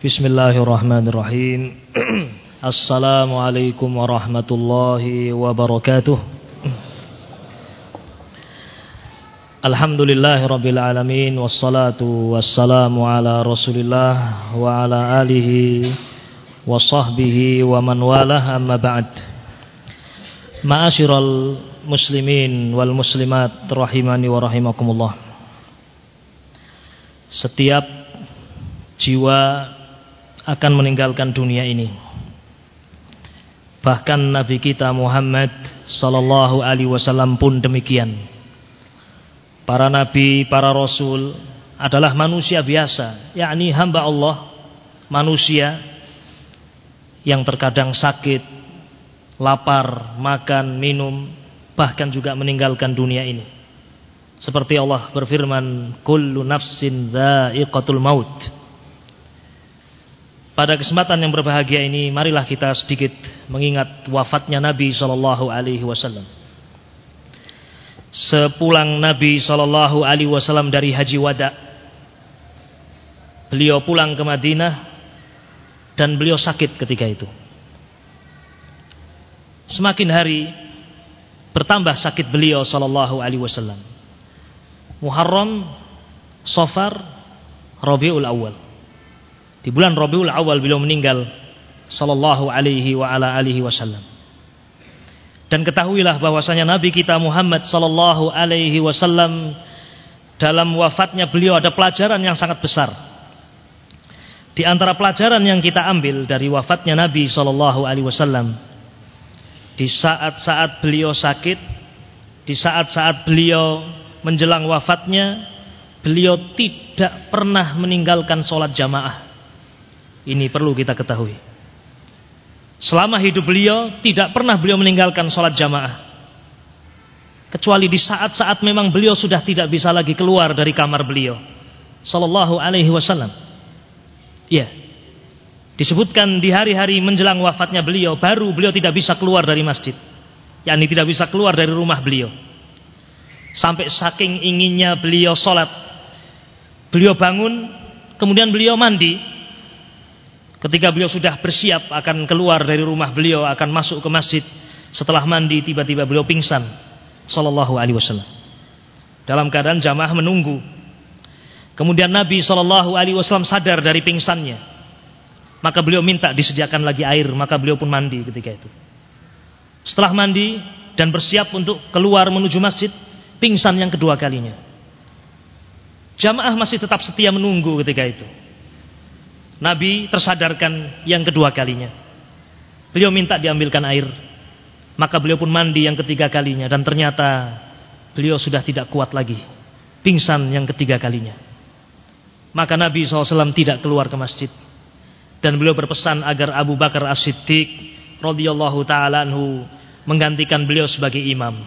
Bismillahirrahmanirrahim. Assalamualaikum warahmatullahi wabarakatuh. Alhamdulillahi rabbil alamin wassalatu wassalamu ala Rasulillah wa ala alihi wa sahbihi wa man walah amma ba'd. Ma'asyiral muslimin wal muslimat rahimani wa rahimakumullah. Setiap jiwa akan meninggalkan dunia ini. Bahkan Nabi kita Muhammad sallallahu alaihi wasallam pun demikian. Para nabi, para rasul adalah manusia biasa, yakni hamba Allah, manusia yang terkadang sakit, lapar, makan, minum, bahkan juga meninggalkan dunia ini. Seperti Allah berfirman, "Kullu nafsin dha'iqatul maut." Pada kesempatan yang berbahagia ini, marilah kita sedikit mengingat wafatnya Nabi Shallallahu Alaihi Wasallam. Sepulang Nabi Shallallahu Alaihi Wasallam dari Haji Wada, beliau pulang ke Madinah dan beliau sakit ketika itu. Semakin hari bertambah sakit beliau Shallallahu Alaihi Wasallam. Muharram, Sofar, Rabiul Awal. Di bulan Rabiul Awal beliau meninggal sallallahu alaihi wa ala alihi wasallam. Dan ketahuilah bahwasanya Nabi kita Muhammad sallallahu alaihi wasallam dalam wafatnya beliau ada pelajaran yang sangat besar. Di antara pelajaran yang kita ambil dari wafatnya Nabi sallallahu alaihi wasallam di saat-saat beliau sakit, di saat-saat beliau menjelang wafatnya, beliau tidak pernah meninggalkan sholat jamaah. Ini perlu kita ketahui. Selama hidup beliau tidak pernah beliau meninggalkan sholat jamaah. Kecuali di saat-saat memang beliau sudah tidak bisa lagi keluar dari kamar beliau. Sallallahu alaihi wasallam. Ya. Disebutkan di hari-hari menjelang wafatnya beliau, baru beliau tidak bisa keluar dari masjid. yakni tidak bisa keluar dari rumah beliau. Sampai saking inginnya beliau sholat. Beliau bangun, kemudian beliau mandi, Ketika beliau sudah bersiap akan keluar dari rumah beliau akan masuk ke masjid, setelah mandi tiba-tiba beliau pingsan sallallahu alaihi wasallam. Dalam keadaan jamaah menunggu. Kemudian Nabi sallallahu alaihi wasallam sadar dari pingsannya. Maka beliau minta disediakan lagi air, maka beliau pun mandi ketika itu. Setelah mandi dan bersiap untuk keluar menuju masjid, pingsan yang kedua kalinya. Jamaah masih tetap setia menunggu ketika itu. Nabi tersadarkan yang kedua kalinya. Beliau minta diambilkan air. Maka beliau pun mandi yang ketiga kalinya. Dan ternyata beliau sudah tidak kuat lagi. Pingsan yang ketiga kalinya. Maka Nabi SAW tidak keluar ke masjid. Dan beliau berpesan agar Abu Bakar As-Siddiq radhiyallahu taala anhu menggantikan beliau sebagai imam.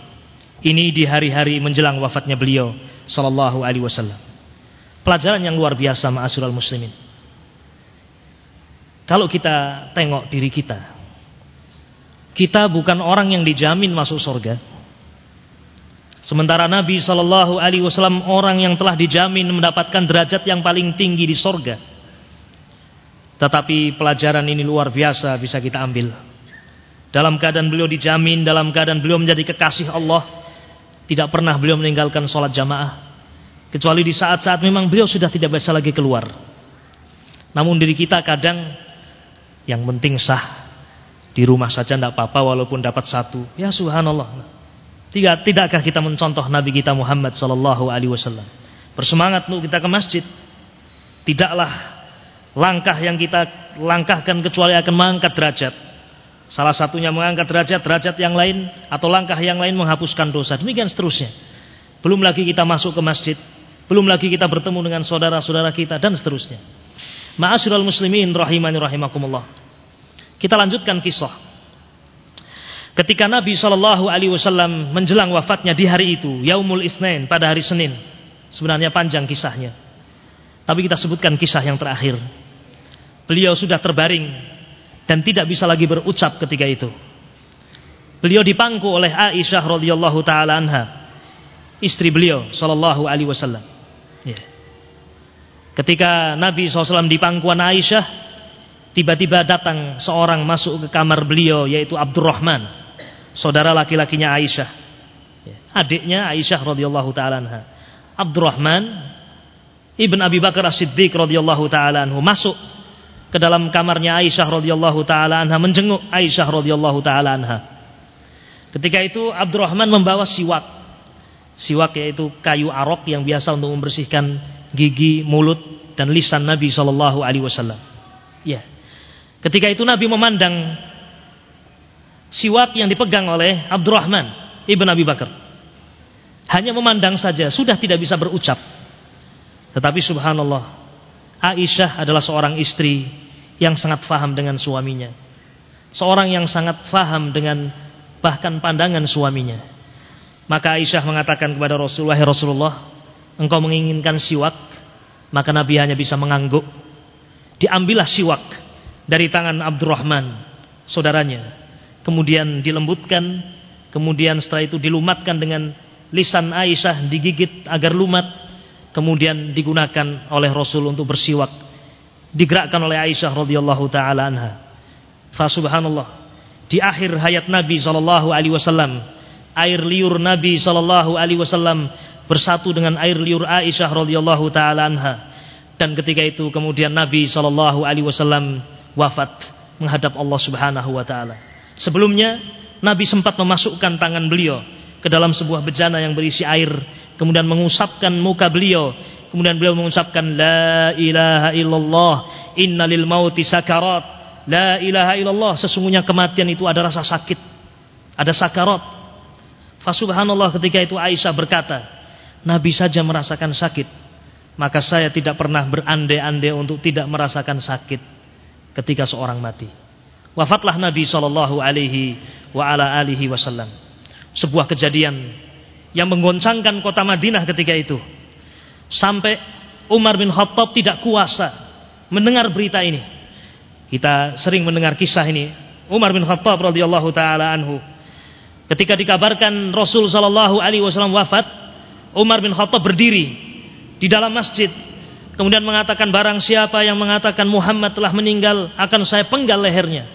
Ini di hari-hari menjelang wafatnya beliau sallallahu alaihi wasallam. Pelajaran yang luar biasa ma'asyiral muslimin. Kalau kita tengok diri kita, kita bukan orang yang dijamin masuk surga. Sementara Nabi Shallallahu Alaihi Wasallam orang yang telah dijamin mendapatkan derajat yang paling tinggi di surga. Tetapi pelajaran ini luar biasa bisa kita ambil. Dalam keadaan beliau dijamin, dalam keadaan beliau menjadi kekasih Allah, tidak pernah beliau meninggalkan sholat jamaah. Kecuali di saat-saat memang beliau sudah tidak bisa lagi keluar. Namun diri kita kadang yang penting sah. Di rumah saja tidak apa-apa walaupun dapat satu. Ya subhanallah. Tidak, tidakkah kita mencontoh Nabi kita Muhammad sallallahu alaihi wasallam? Bersemangat untuk kita ke masjid. Tidaklah langkah yang kita langkahkan kecuali akan mengangkat derajat. Salah satunya mengangkat derajat, derajat yang lain atau langkah yang lain menghapuskan dosa. Demikian seterusnya. Belum lagi kita masuk ke masjid, belum lagi kita bertemu dengan saudara-saudara kita dan seterusnya. Ma'asyiral muslimin rahimani rahimakumullah. Kita lanjutkan kisah. Ketika Nabi Shallallahu alaihi wasallam menjelang wafatnya di hari itu, Yaumul Isnin pada hari Senin. Sebenarnya panjang kisahnya. Tapi kita sebutkan kisah yang terakhir. Beliau sudah terbaring dan tidak bisa lagi berucap ketika itu. Beliau dipangku oleh Aisyah radhiyallahu taala anha, istri beliau sallallahu alaihi wasallam. Ketika Nabi SAW di pangkuan Aisyah, tiba-tiba datang seorang masuk ke kamar beliau yaitu Abdurrahman, saudara laki-lakinya Aisyah. Ya, adiknya Aisyah radhiyallahu taala anha. Abdurrahman Ibn Abi Bakar As-Siddiq radhiyallahu taala anhu masuk ke dalam kamarnya Aisyah radhiyallahu taala anha menjenguk Aisyah radhiyallahu taala anha. Ketika itu Abdurrahman membawa siwak. Siwak yaitu kayu arok yang biasa untuk membersihkan gigi, mulut dan lisan Nabi Shallallahu alaihi wasallam. Ya. Ketika itu Nabi memandang siwak yang dipegang oleh Abdurrahman ibn Abi Bakar. Hanya memandang saja, sudah tidak bisa berucap. Tetapi subhanallah, Aisyah adalah seorang istri yang sangat faham dengan suaminya. Seorang yang sangat faham dengan bahkan pandangan suaminya. Maka Aisyah mengatakan kepada Rasulullah, Rasulullah, engkau menginginkan siwak, maka Nabi hanya bisa mengangguk. Diambillah siwak dari tangan Abdurrahman, saudaranya. Kemudian dilembutkan, kemudian setelah itu dilumatkan dengan lisan Aisyah digigit agar lumat, kemudian digunakan oleh Rasul untuk bersiwak. Digerakkan oleh Aisyah radhiyallahu taala anha. Fa subhanallah. Di akhir hayat Nabi sallallahu alaihi wasallam, air liur Nabi sallallahu alaihi wasallam bersatu dengan air liur Aisyah radhiyallahu taala anha. Dan ketika itu kemudian Nabi sallallahu alaihi wasallam wafat menghadap Allah Subhanahu wa taala. Sebelumnya Nabi sempat memasukkan tangan beliau ke dalam sebuah bejana yang berisi air, kemudian mengusapkan muka beliau, kemudian beliau mengucapkan la ilaha illallah, innalil mauti sakarat. La ilaha illallah, sesungguhnya kematian itu ada rasa sakit, ada sakarat. Fasubhanallah ketika itu Aisyah berkata, Nabi saja merasakan sakit, maka saya tidak pernah berandai-andai untuk tidak merasakan sakit ketika seorang mati. Wafatlah Nabi Shallallahu Alaihi wa ala alihi Wasallam. Sebuah kejadian yang menggoncangkan kota Madinah ketika itu. Sampai Umar bin Khattab tidak kuasa mendengar berita ini. Kita sering mendengar kisah ini. Umar bin Khattab radhiyallahu taala anhu ketika dikabarkan Rasul Shallallahu alaihi wasallam wafat, Umar bin Khattab berdiri di dalam masjid Kemudian mengatakan barang siapa yang mengatakan Muhammad telah meninggal akan saya penggal lehernya.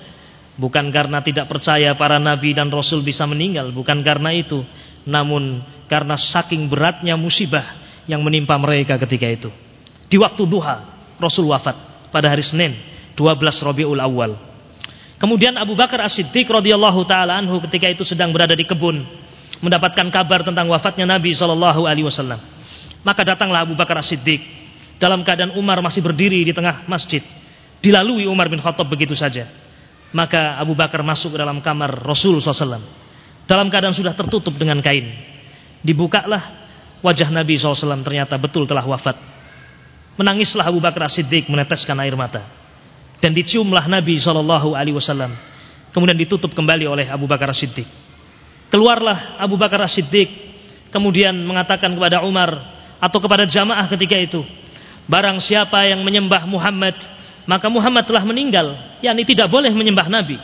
Bukan karena tidak percaya para nabi dan rasul bisa meninggal, bukan karena itu, namun karena saking beratnya musibah yang menimpa mereka ketika itu. Di waktu duha, Rasul wafat pada hari Senin, 12 Rabiul Awal. Kemudian Abu Bakar As-Siddiq radhiyallahu taala anhu ketika itu sedang berada di kebun mendapatkan kabar tentang wafatnya Nabi sallallahu alaihi wasallam. Maka datanglah Abu Bakar As-Siddiq dalam keadaan Umar masih berdiri di tengah masjid. Dilalui Umar bin Khattab begitu saja. Maka Abu Bakar masuk ke dalam kamar Rasul SAW. Dalam keadaan sudah tertutup dengan kain. Dibukalah wajah Nabi SAW ternyata betul telah wafat. Menangislah Abu Bakar Siddiq meneteskan air mata. Dan diciumlah Nabi SAW. Kemudian ditutup kembali oleh Abu Bakar Siddiq. Keluarlah Abu Bakar Siddiq. Kemudian mengatakan kepada Umar atau kepada jamaah ketika itu. Barang siapa yang menyembah Muhammad, maka Muhammad telah meninggal. yakni tidak boleh menyembah Nabi.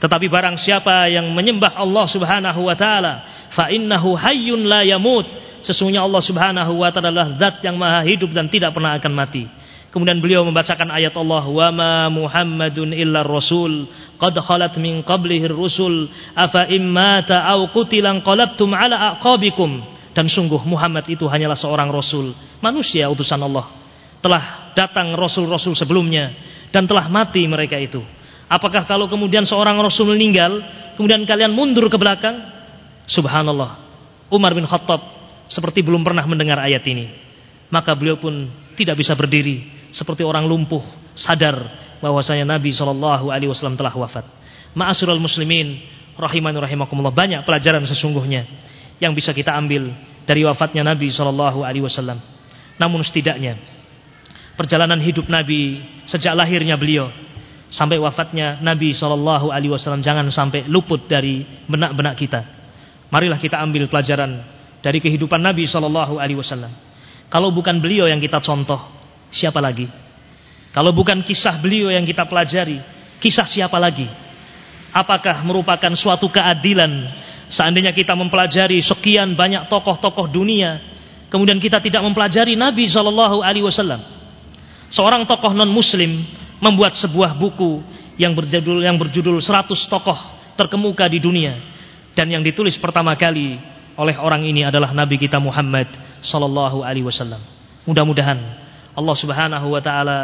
Tetapi barang siapa yang menyembah Allah Subhanahu wa taala, fa innahu hayyun la yamut. Sesungguhnya Allah Subhanahu wa taala adalah zat yang maha hidup dan tidak pernah akan mati. Kemudian beliau membacakan ayat Allah, "Wa ma Muhammadun illa rasul, qad khalat min qablihi rusul, afa immata aw qutilan qalabtum ala aqabikum." Dan sungguh Muhammad itu hanyalah seorang rasul, manusia utusan Allah telah datang rasul-rasul sebelumnya dan telah mati mereka itu. Apakah kalau kemudian seorang rasul meninggal, kemudian kalian mundur ke belakang? Subhanallah. Umar bin Khattab seperti belum pernah mendengar ayat ini. Maka beliau pun tidak bisa berdiri seperti orang lumpuh, sadar bahwasanya Nabi Shallallahu alaihi wasallam telah wafat. Ma'asyiral muslimin rahimani rahimakumullah banyak pelajaran sesungguhnya yang bisa kita ambil dari wafatnya Nabi Shallallahu alaihi wasallam. Namun setidaknya perjalanan hidup Nabi sejak lahirnya beliau sampai wafatnya Nabi Shallallahu Alaihi Wasallam jangan sampai luput dari benak-benak kita. Marilah kita ambil pelajaran dari kehidupan Nabi Shallallahu Alaihi Wasallam. Kalau bukan beliau yang kita contoh, siapa lagi? Kalau bukan kisah beliau yang kita pelajari, kisah siapa lagi? Apakah merupakan suatu keadilan seandainya kita mempelajari sekian banyak tokoh-tokoh dunia, kemudian kita tidak mempelajari Nabi Shallallahu Alaihi Wasallam? seorang tokoh non muslim membuat sebuah buku yang berjudul yang berjudul 100 tokoh terkemuka di dunia dan yang ditulis pertama kali oleh orang ini adalah Nabi kita Muhammad sallallahu alaihi wasallam. Mudah-mudahan Allah Subhanahu wa taala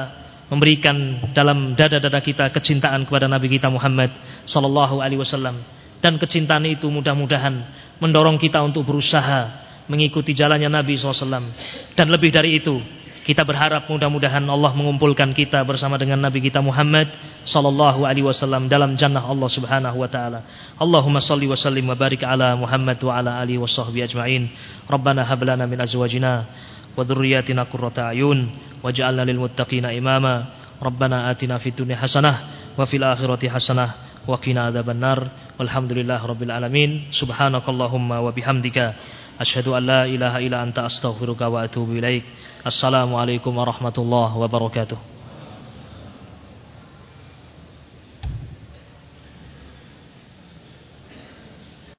memberikan dalam dada-dada kita kecintaan kepada Nabi kita Muhammad sallallahu alaihi wasallam dan kecintaan itu mudah-mudahan mendorong kita untuk berusaha mengikuti jalannya Nabi SAW dan lebih dari itu kita berharap mudah-mudahan Allah mengumpulkan kita bersama dengan Nabi kita Muhammad sallallahu alaihi wasallam dalam jannah Allah Subhanahu wa taala. Allahumma salli wa sallim wa barik ala Muhammad wa ala alihi washabbihi ajmain. Rabbana hab lana min azwajina dhurriyyatina qurrata ayun waj'alna lil muttaqina imama. Rabbana atina fid dunya hasanah wa fil akhirati hasanah wa qina adzabannar. Walhamdulillah rabbil alamin. Subhanakallahumma wa bihamdika asyhadu an la ilaha illa anta astaghfiruka wa atubu ilaik. Assalamualaikum warahmatullahi wabarakatuh.